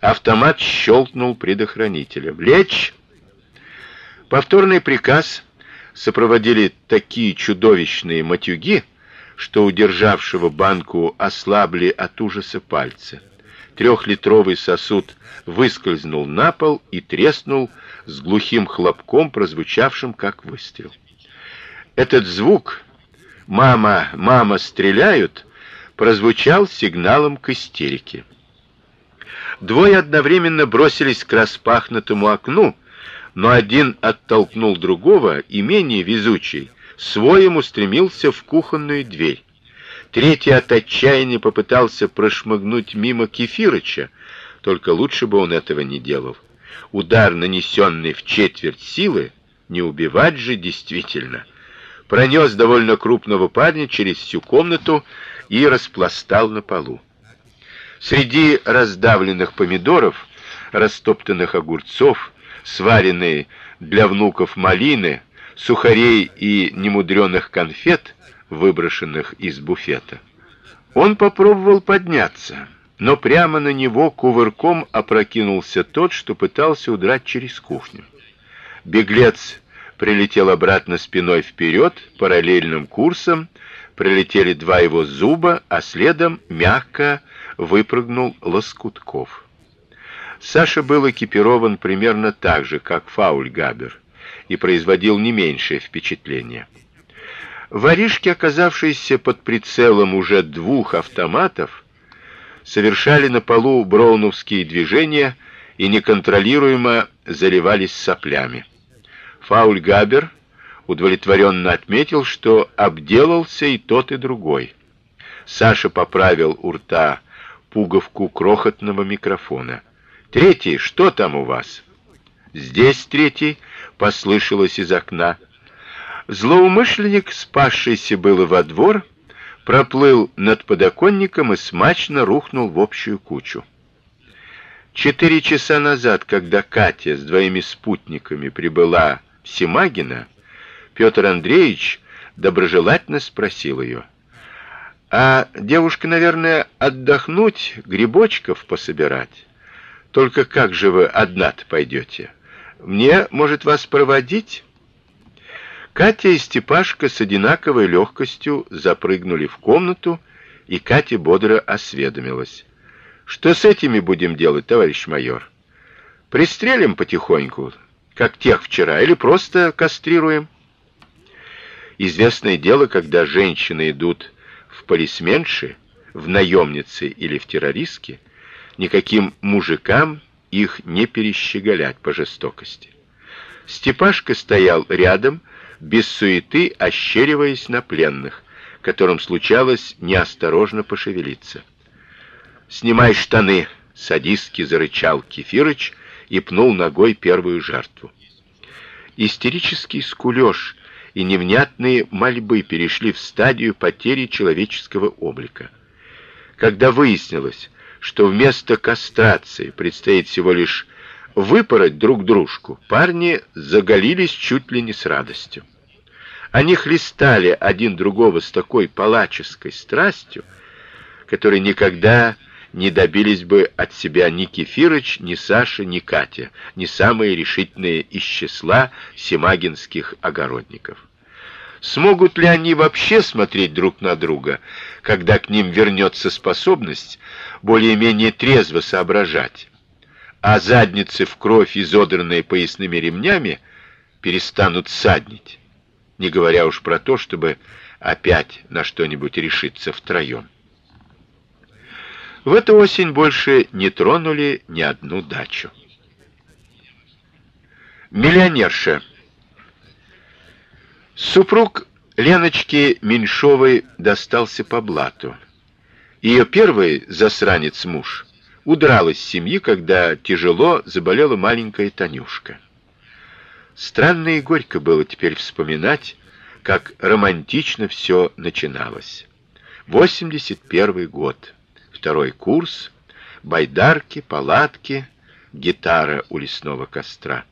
Автомат щелкнул предохранителем. «Лечь!» Повторный приказ сопроводили такие чудовищные матюги, что удержавшего банку ослабли от ужаса пальцы. Трехлитровый сосуд выскользнул на пол и треснул с глухим хлопком, прозвучавшим как выстрел. Этот звук «Мама, мама, стреляют!» прозвучал сигналом к истерике. Двое одновременно бросились к распахнутому окну, но один оттолкнул другого, и менее везучий своим устремился в кухонную дверь. Третий от отчаяния попытался прошмыгнуть мимо Кефирыча, только лучше бы он этого не делал. Удар, нанесенный в четверть силы, не убивать же действительно, пронес довольно крупного парня через всю комнату и распластал на полу. Среди раздавленных помидоров, растоптанных огурцов, сваренной для внуков малины, сухарей и немудрёных конфет, выброшенных из буфета. Он попробовал подняться, но прямо на него кувырком опрокинулся тот, что пытался удрать через кухню. Беглец прилетел обратно спиной вперед, параллельным курсом, прилетели два его зуба, а следом мягко выпрыгнул Лоскутков. Саша был экипирован примерно так же, как Фаульгабер, и производил не меньшее впечатление. Воришки, оказавшиеся под прицелом уже двух автоматов, совершали на полу броуновские движения и неконтролируемо заливались соплями. Фаульгабер удовлетворенно отметил, что обделался и тот, и другой. Саша поправил у рта пуговку крохотного микрофона. Третий, что там у вас? Здесь третий, послышалось из окна. Злоумышленник, спасшийся было во двор, проплыл над подоконником и смачно рухнул в общую кучу. Четыре часа назад, когда Катя с двоими спутниками прибыла в Семагино, Петр Андреевич доброжелательно спросил ее: "А девушка, наверное, отдохнуть, грибочков пособирать?" Только как же вы одна-то пойдете? Мне, может, вас проводить? Катя и Степашка с одинаковой легкостью запрыгнули в комнату, и Катя бодро осведомилась: "Что с этими будем делать, товарищ майор? Пристрелим потихоньку, как тех вчера, или просто кастрируем?" Известное дело, когда женщины идут в полисменши, в наемницы или в террористки, никаким мужикам их не перещеголять по жестокости. Степашка стоял рядом, без суеты, ощериваясь на пленных, которым случалось неосторожно пошевелиться. "Снимай штаны", садистски зарычал Кефирыч и пнул ногой первую жертву. Истерический скулёж и невнятные мольбы перешли в стадию потери человеческого облика. Когда выяснилось, что вместо кастрации предстоит всего лишь выпороть друг дружку, парни заголились чуть ли не с радостью. Они хлестали один другого с такой палаческой страстью, которой никогда не добились бы от себя ни Кефирыч, ни Саша, ни Катя, ни самые решительные из числа семагинских огородников. Смогут ли они вообще смотреть друг на друга, когда к ним вернется способность более-менее трезво соображать, а задницы в кровь изодранные поясными ремнями перестанут саднить, не говоря уж про то, чтобы опять на что-нибудь решиться втроем. В эту осень больше не тронули ни одну дачу. Миллионерша Супруг Леночки Меньшовой достался по блату. Ее первый засранец муж удрал из семьи, когда тяжело заболела маленькая Танюшка. Странно и горько было теперь вспоминать, как романтично все начиналось. 81 год. Второй курс, байдарки, палатки, гитара у лесного костра.